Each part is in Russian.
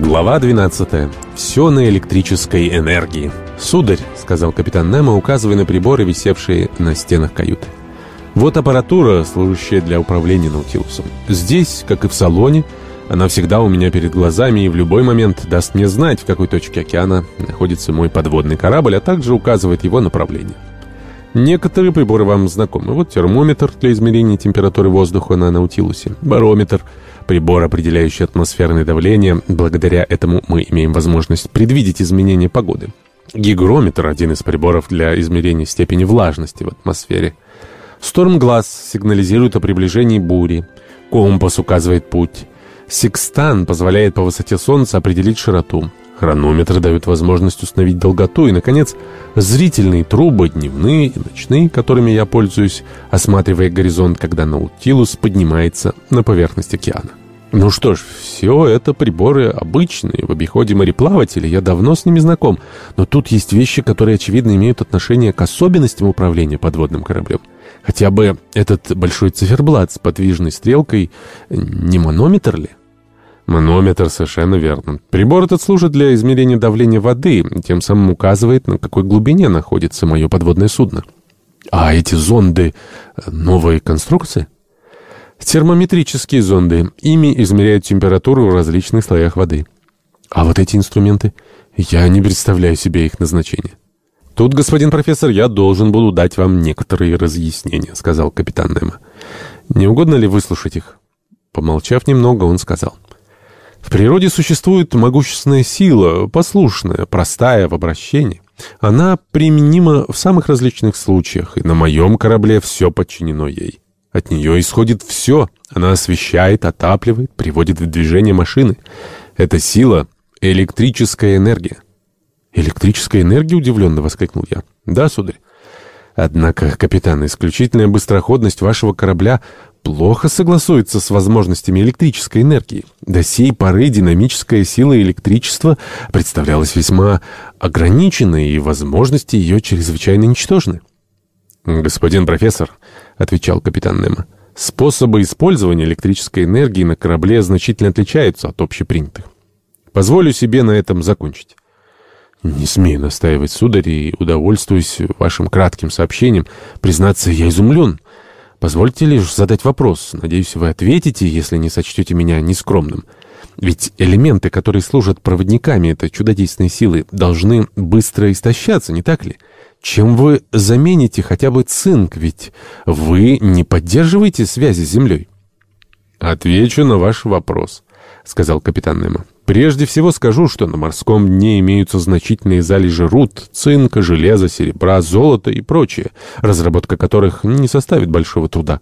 Глава 12. Все на электрической энергии. «Сударь», — сказал капитан Немо, указывая на приборы, висевшие на стенах каюты. «Вот аппаратура, служащая для управления Наутилусом. Здесь, как и в салоне, она всегда у меня перед глазами и в любой момент даст мне знать, в какой точке океана находится мой подводный корабль, а также указывает его направление. Некоторые приборы вам знакомы. Вот термометр для измерения температуры воздуха на Наутилусе, барометр, прибор, определяющий атмосферное давление. Благодаря этому мы имеем возможность предвидеть изменения погоды. Гигрометр – один из приборов для измерения степени влажности в атмосфере. Стормглаз сигнализирует о приближении бури. Компас указывает путь. Секстан позволяет по высоте Солнца определить широту. Хронометры дают возможность установить долготу. И, наконец, зрительные трубы, дневные и ночные, которыми я пользуюсь, осматривая горизонт, когда Наутилус поднимается на поверхность океана. Ну что ж, все это приборы обычные, в обиходе мореплавателей, я давно с ними знаком. Но тут есть вещи, которые, очевидно, имеют отношение к особенностям управления подводным кораблем. Хотя бы этот большой циферблат с подвижной стрелкой не манометр ли? Манометр, совершенно верно. Прибор этот служит для измерения давления воды, тем самым указывает, на какой глубине находится мое подводное судно. А эти зонды — новой конструкции? Термометрические зонды. Ими измеряют температуру в различных слоях воды. А вот эти инструменты? Я не представляю себе их назначение. «Тут, господин профессор, я должен буду дать вам некоторые разъяснения», — сказал капитан Немо. «Не угодно ли выслушать их?» Помолчав немного, он сказал. «В природе существует могущественная сила, послушная, простая в обращении. Она применима в самых различных случаях, и на моем корабле все подчинено ей. От нее исходит все. Она освещает, отапливает, приводит в движение машины. Эта сила — электрическая энергия. «Электрическая энергия?» — удивленно воскликнул я. «Да, сударь. Однако, капитан, исключительная быстроходность вашего корабля плохо согласуется с возможностями электрической энергии. До сей поры динамическая сила электричества представлялась весьма ограниченной, и возможности ее чрезвычайно ничтожны. «Господин профессор», — отвечал капитан Немо, — «способы использования электрической энергии на корабле значительно отличаются от общепринятых. Позволю себе на этом закончить». «Не смею настаивать, сударь, и удовольствуюсь вашим кратким сообщением. Признаться, я изумлен. Позвольте лишь задать вопрос. Надеюсь, вы ответите, если не сочтете меня нескромным. Ведь элементы, которые служат проводниками этой чудодейственной силы, должны быстро истощаться, не так ли?» Чем вы замените хотя бы цинк, ведь вы не поддерживаете связи с Землей? «Отвечу на ваш вопрос», — сказал капитан Немо. «Прежде всего скажу, что на морском дне имеются значительные залежи руд, цинка, железа, серебра, золота и прочее, разработка которых не составит большого труда.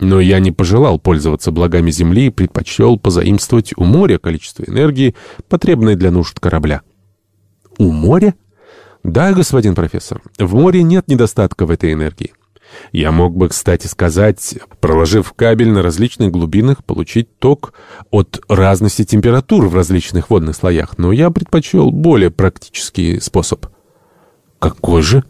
Но я не пожелал пользоваться благами Земли и предпочел позаимствовать у моря количество энергии, потребное для нужд корабля». «У моря?» Да, господин профессор, в море нет недостатка в этой энергии. Я мог бы, кстати сказать, проложив кабель на различных глубинах, получить ток от разности температур в различных водных слоях, но я предпочел более практический способ. Какой же?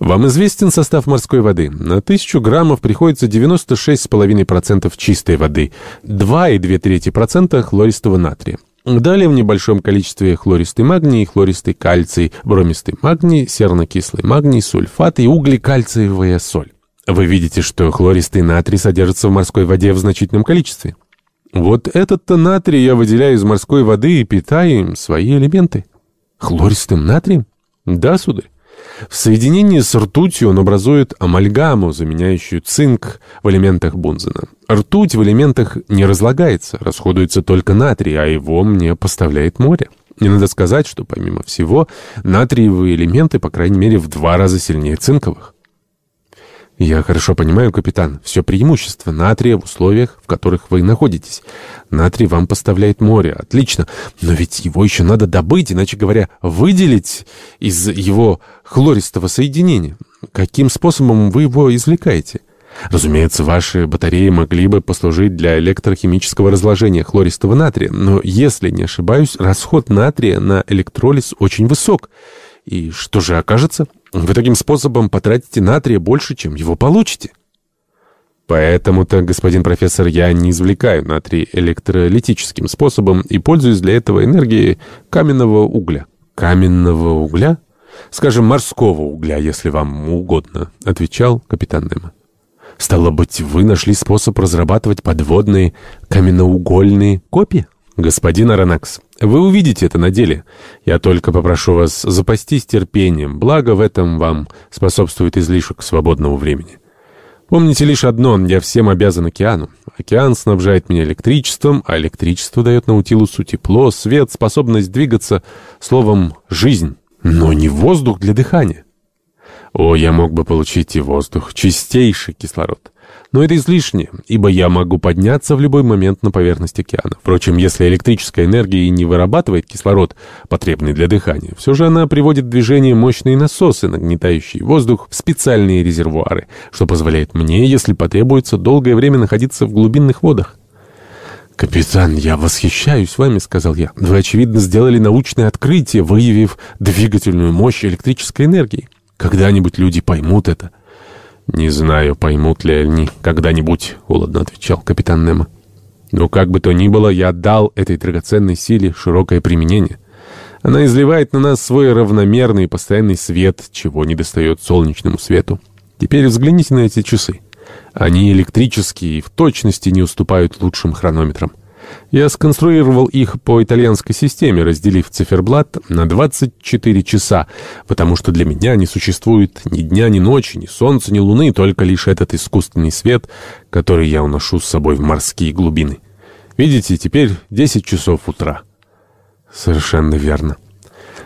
Вам известен состав морской воды. На тысячу граммов приходится 96,5% чистой воды, 2,2% хлористого натрия. Далее в небольшом количестве хлористый магний, хлористый кальций, бромистый магний, сернокислый магний, сульфат и углекальциевая соль. Вы видите, что хлористый натрий содержится в морской воде в значительном количестве. Вот этот-то натрий я выделяю из морской воды и питаю им свои элементы. Хлористым натрием? Да, сударь. В соединении с ртутью он образует амальгаму, заменяющую цинк в элементах Бунзена. Ртуть в элементах не разлагается, расходуется только натрий, а его мне поставляет море. Не надо сказать, что, помимо всего, натриевые элементы, по крайней мере, в два раза сильнее цинковых. «Я хорошо понимаю, капитан, все преимущество натрия в условиях, в которых вы находитесь. Натрий вам поставляет море, отлично, но ведь его еще надо добыть, иначе говоря, выделить из его хлористого соединения. Каким способом вы его извлекаете?» Разумеется, ваши батареи могли бы послужить для электрохимического разложения хлористого натрия, но, если не ошибаюсь, расход натрия на электролиз очень высок. И что же окажется? Вы таким способом потратите натрия больше, чем его получите. Поэтому-то, господин профессор, я не извлекаю натрий электролитическим способом и пользуюсь для этого энергией каменного угля. Каменного угля? Скажем, морского угля, если вам угодно, отвечал капитан Немо. Стало быть, вы нашли способ разрабатывать подводные каменноугольные копии? Господин Аронакс, вы увидите это на деле. Я только попрошу вас запастись терпением, благо в этом вам способствует излишек свободного времени. Помните лишь одно, я всем обязан океану. Океан снабжает меня электричеством, а электричество дает Наутилусу тепло, свет, способность двигаться, словом, жизнь, но не воздух для дыхания. О, я мог бы получить и воздух, чистейший кислород. Но это излишне, ибо я могу подняться в любой момент на поверхность океана. Впрочем, если электрическая энергия и не вырабатывает кислород, потребный для дыхания, все же она приводит в движение мощные насосы, нагнетающие воздух в специальные резервуары, что позволяет мне, если потребуется, долгое время находиться в глубинных водах. «Капитан, я восхищаюсь вами», — сказал я. «Вы, очевидно, сделали научное открытие, выявив двигательную мощь электрической энергии. Когда-нибудь люди поймут это». «Не знаю, поймут ли они когда-нибудь», — холодно отвечал капитан Немо. «Но как бы то ни было, я дал этой драгоценной силе широкое применение. Она изливает на нас свой равномерный и постоянный свет, чего не достает солнечному свету. Теперь взгляните на эти часы. Они электрические и в точности не уступают лучшим хронометрам. Я сконструировал их по итальянской системе, разделив циферблат на 24 часа, потому что для меня не существует ни дня, ни ночи, ни солнца, ни луны, только лишь этот искусственный свет, который я уношу с собой в морские глубины. Видите, теперь 10 часов утра. Совершенно верно.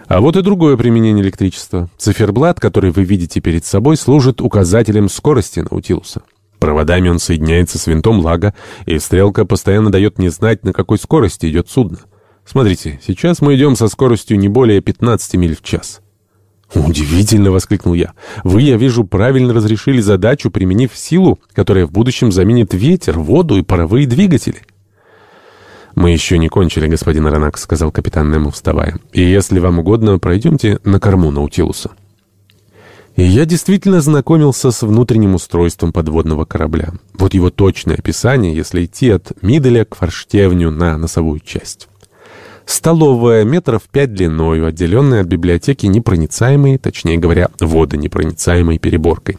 А вот и другое применение электричества. Циферблат, который вы видите перед собой, служит указателем скорости Наутилуса. Проводами он соединяется с винтом лага, и стрелка постоянно дает мне знать, на какой скорости идет судно. Смотрите, сейчас мы идем со скоростью не более 15 миль в час. «Удивительно!» — воскликнул я. «Вы, я вижу, правильно разрешили задачу, применив силу, которая в будущем заменит ветер, воду и паровые двигатели». «Мы еще не кончили, господин Аронак», — сказал капитан Немо, вставая. «И если вам угодно, пройдемте на корму Наутилуса». Я действительно знакомился с внутренним устройством подводного корабля. Вот его точное описание, если идти от Миделя к форштевню на носовую часть. Столовая метров пять длиною, отделенная от библиотеки непроницаемой, точнее говоря, водонепроницаемой переборкой.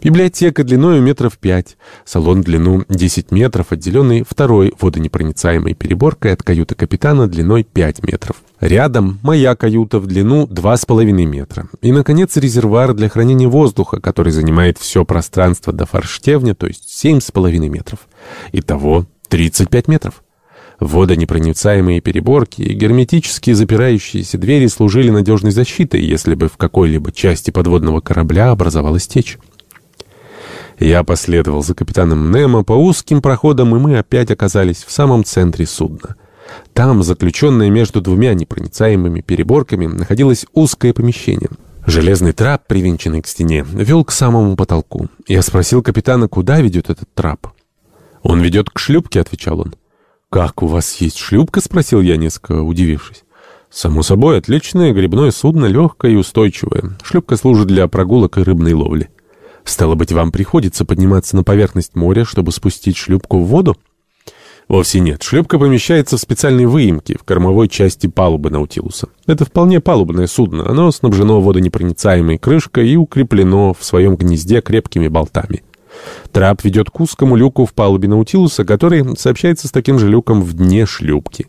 Библиотека длиною метров пять, салон длину 10 метров, отделенный второй водонепроницаемой переборкой от каюты капитана длиной 5 метров. Рядом моя каюта в длину 2,5 метра. И, наконец, резервуар для хранения воздуха, который занимает все пространство до форштевня, то есть 7,5 метров. Итого 35 метров. Водонепроницаемые переборки и герметически запирающиеся двери служили надежной защитой, если бы в какой-либо части подводного корабля образовалась течь. Я последовал за капитаном Немо по узким проходам, и мы опять оказались в самом центре судна. Там, заключенное между двумя непроницаемыми переборками, находилось узкое помещение. Железный трап, привинченный к стене, вел к самому потолку. Я спросил капитана, куда ведет этот трап. «Он ведет к шлюпке», — отвечал он. «Как, у вас есть шлюпка?» — спросил я, несколько удивившись. «Само собой, отличное грибное судно, легкое и устойчивое. Шлюпка служит для прогулок и рыбной ловли». «Стало быть, вам приходится подниматься на поверхность моря, чтобы спустить шлюпку в воду?» Вовсе нет. Шлюпка помещается в специальной выемке в кормовой части палубы Наутилуса. Это вполне палубное судно. Оно снабжено водонепроницаемой крышкой и укреплено в своем гнезде крепкими болтами. Трап ведет к узкому люку в палубе Наутилуса, который сообщается с таким же люком в дне шлюпки.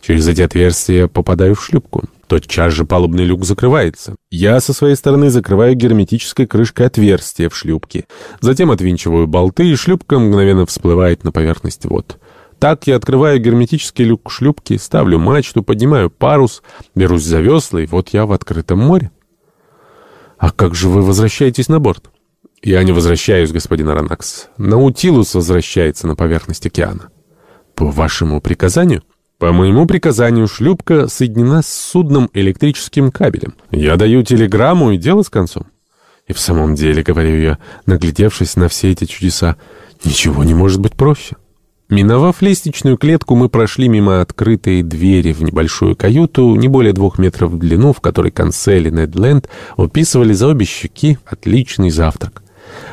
Через эти отверстия попадаю в шлюпку. Тотчас же палубный люк закрывается. Я со своей стороны закрываю герметической крышкой отверстие в шлюпке. Затем отвинчиваю болты, и шлюпка мгновенно всплывает на поверхность вод. Так я открываю герметический люк шлюпки, ставлю мачту, поднимаю парус, берусь за весла, и вот я в открытом море. «А как же вы возвращаетесь на борт?» «Я не возвращаюсь, господин Аронакс. Наутилус возвращается на поверхность океана». «По вашему приказанию?» «По моему приказанию шлюпка соединена с судном электрическим кабелем. Я даю телеграмму, и дело с концом». «И в самом деле, — говорю я, наглядевшись на все эти чудеса, — ничего не может быть проще». Миновав лестничную клетку, мы прошли мимо открытой двери в небольшую каюту, не более двух метров в длину, в которой Консель и Недленд уписывали за обе щеки отличный завтрак.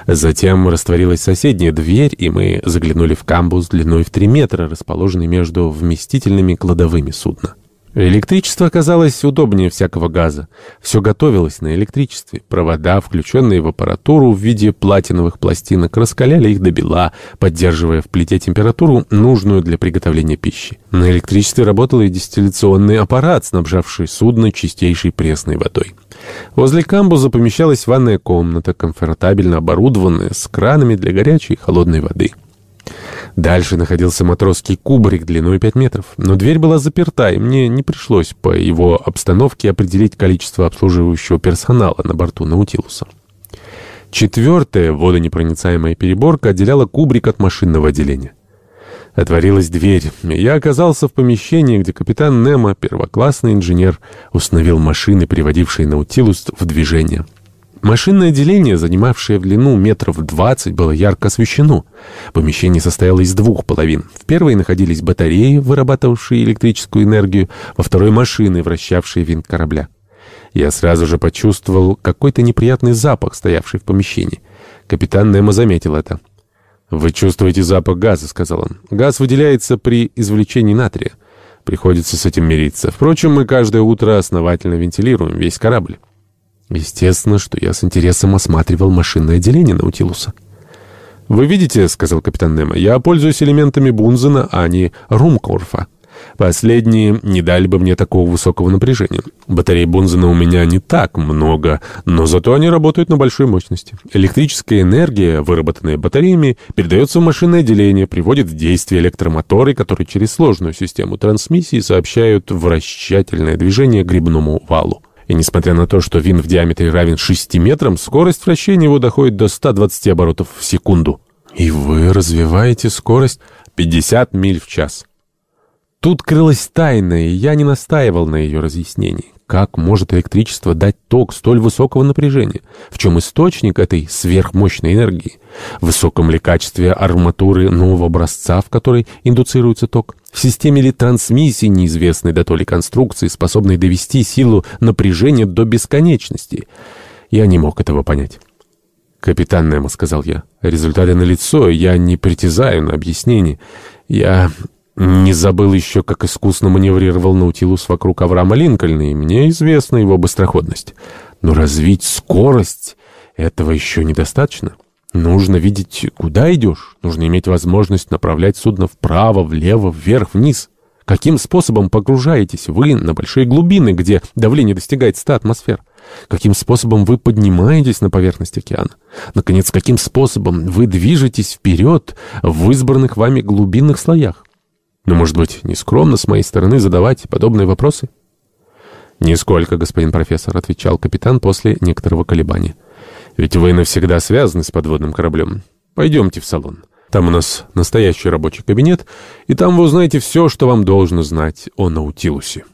Затем растворилась соседняя дверь, и мы заглянули в камбуз длиной в 3 метра, расположенный между вместительными кладовыми судна. Электричество оказалось удобнее всякого газа. Все готовилось на электричестве. Провода, включенные в аппаратуру в виде платиновых пластинок, раскаляли их до бела, поддерживая в плите температуру, нужную для приготовления пищи. На электричестве работал и дистилляционный аппарат, снабжавший судно чистейшей пресной водой. Возле камбуза помещалась ванная комната, комфортабельно оборудованная, с кранами для горячей и холодной воды. Дальше находился матросский кубрик длиной 5 метров, но дверь была заперта, и мне не пришлось по его обстановке определить количество обслуживающего персонала на борту Наутилуса. Четвертая водонепроницаемая переборка отделяла кубрик от машинного отделения. Отворилась дверь, и я оказался в помещении, где капитан Немо, первоклассный инженер, установил машины, приводившие Наутилус в движение. Машинное отделение, занимавшее в длину метров двадцать, было ярко освещено. Помещение состояло из двух половин. В первой находились батареи, вырабатывавшие электрическую энергию, во второй — машины, вращавшие винт корабля. Я сразу же почувствовал какой-то неприятный запах, стоявший в помещении. Капитан Немо заметил это. «Вы чувствуете запах газа», — сказал он. «Газ выделяется при извлечении натрия. Приходится с этим мириться. Впрочем, мы каждое утро основательно вентилируем весь корабль». Естественно, что я с интересом осматривал машинное отделение Наутилуса. «Вы видите, — сказал капитан Немо, — я пользуюсь элементами Бунзена, а не Румкорфа. Последние не дали бы мне такого высокого напряжения. Батарей Бунзена у меня не так много, но зато они работают на большой мощности. Электрическая энергия, выработанная батареями, передается в машинное отделение, приводит в действие электромоторы, которые через сложную систему трансмиссии сообщают вращательное движение грибному валу. И несмотря на то, что вин в диаметре равен 6 метрам, скорость вращения его доходит до 120 оборотов в секунду. И вы развиваете скорость 50 миль в час. Тут крылась тайна, и я не настаивал на ее разъяснении. Как может электричество дать ток столь высокого напряжения? В чем источник этой сверхмощной энергии? В высоком ли качестве арматуры нового образца, в которой индуцируется ток? В системе ли трансмиссии неизвестной до то конструкции, способной довести силу напряжения до бесконечности? Я не мог этого понять. «Капитан Немо», — сказал я, — «результаты налицо, я не притязаю на объяснение. Я не забыл еще, как искусно маневрировал Наутилус вокруг Авраама Линкольна, и мне известна его быстроходность. Но развить скорость этого еще недостаточно. Нужно видеть, куда идешь. Нужно иметь возможность направлять судно вправо, влево, вверх, вниз. Каким способом погружаетесь вы на большие глубины, где давление достигает 100 атмосфер? Каким способом вы поднимаетесь на поверхность океана? Наконец, каким способом вы движетесь вперед в избранных вами глубинных слоях? Но, может быть, не скромно с моей стороны задавать подобные вопросы? «Нисколько, господин профессор», — отвечал капитан после некоторого колебания. «Ведь вы навсегда связаны с подводным кораблем. Пойдемте в салон. Там у нас настоящий рабочий кабинет, и там вы узнаете все, что вам должно знать о Наутилусе».